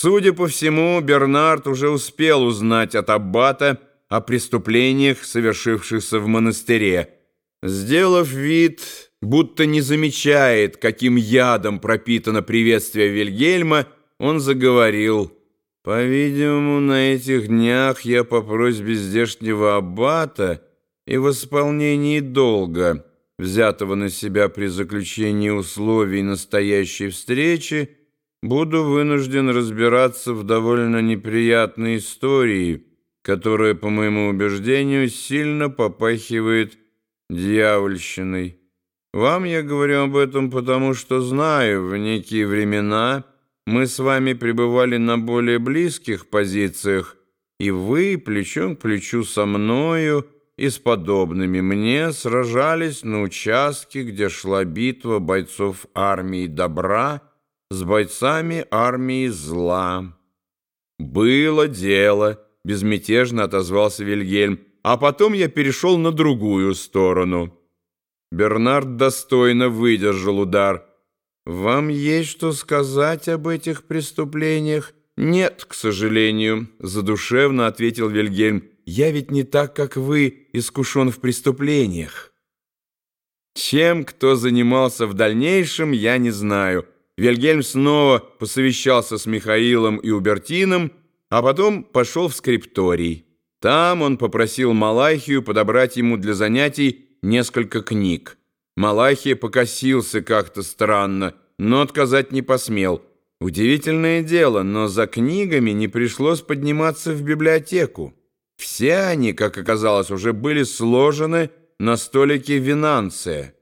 Судя по всему, Бернард уже успел узнать от аббата о преступлениях, совершившихся в монастыре. Сделав вид, будто не замечает, каким ядом пропитано приветствие Вильгельма, он заговорил. «По-видимому, на этих днях я по просьбе здешнего аббата и в исполнении долга, взятого на себя при заключении условий настоящей встречи, буду вынужден разбираться в довольно неприятной истории, которая, по моему убеждению, сильно попахивает дьявольщиной. Вам я говорю об этом потому, что знаю, в некие времена мы с вами пребывали на более близких позициях, и вы плечом к плечу со мною и с подобными мне сражались на участке, где шла битва бойцов армии добра с бойцами армии зла. «Было дело», — безмятежно отозвался Вильгельм, «а потом я перешел на другую сторону». Бернард достойно выдержал удар. «Вам есть что сказать об этих преступлениях?» «Нет, к сожалению», — задушевно ответил Вильгельм. «Я ведь не так, как вы, искушен в преступлениях». Чем кто занимался в дальнейшем, я не знаю. Вильгельм снова посовещался с Михаилом и Убертином, а потом пошел в скрипторий. Там он попросил Малахию подобрать ему для занятий несколько книг. Малахия покосился как-то странно, но отказать не посмел. Удивительное дело, но за книгами не пришлось подниматься в библиотеку. Все они, как оказалось, уже были сложены на столике Винанция.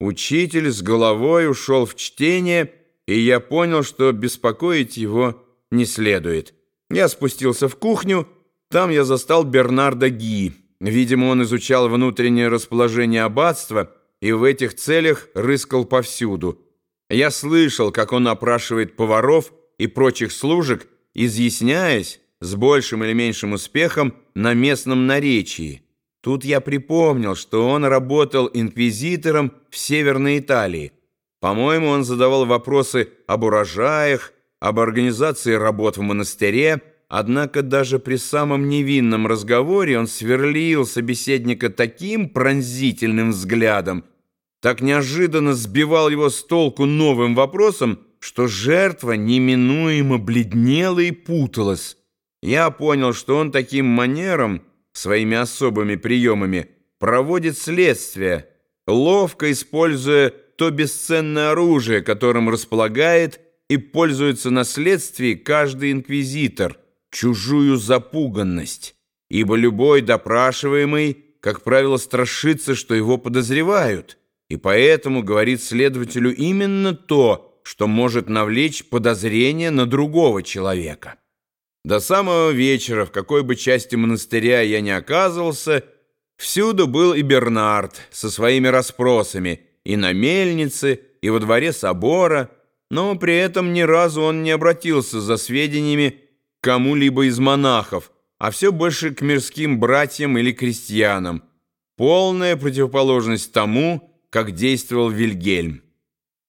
Учитель с головой ушел в чтение и я понял, что беспокоить его не следует. Я спустился в кухню, там я застал Бернарда Ги. Видимо, он изучал внутреннее расположение аббатства и в этих целях рыскал повсюду. Я слышал, как он опрашивает поваров и прочих служек, изъясняясь с большим или меньшим успехом на местном наречии. Тут я припомнил, что он работал инквизитором в Северной Италии. По-моему, он задавал вопросы об урожаях, об организации работ в монастыре, однако даже при самом невинном разговоре он сверлил собеседника таким пронзительным взглядом, так неожиданно сбивал его с толку новым вопросом, что жертва неминуемо бледнела и путалась. Я понял, что он таким манером, своими особыми приемами, проводит следствие, ловко используя то бесценное оружие, которым располагает и пользуется на следствии каждый инквизитор, чужую запуганность, ибо любой допрашиваемый, как правило, страшится, что его подозревают, и поэтому говорит следователю именно то, что может навлечь подозрение на другого человека. До самого вечера, в какой бы части монастыря я ни оказывался, всюду был и Бернард со своими расспросами – и на мельнице, и во дворе собора, но при этом ни разу он не обратился за сведениями к кому-либо из монахов, а все больше к мирским братьям или крестьянам. Полная противоположность тому, как действовал Вильгельм.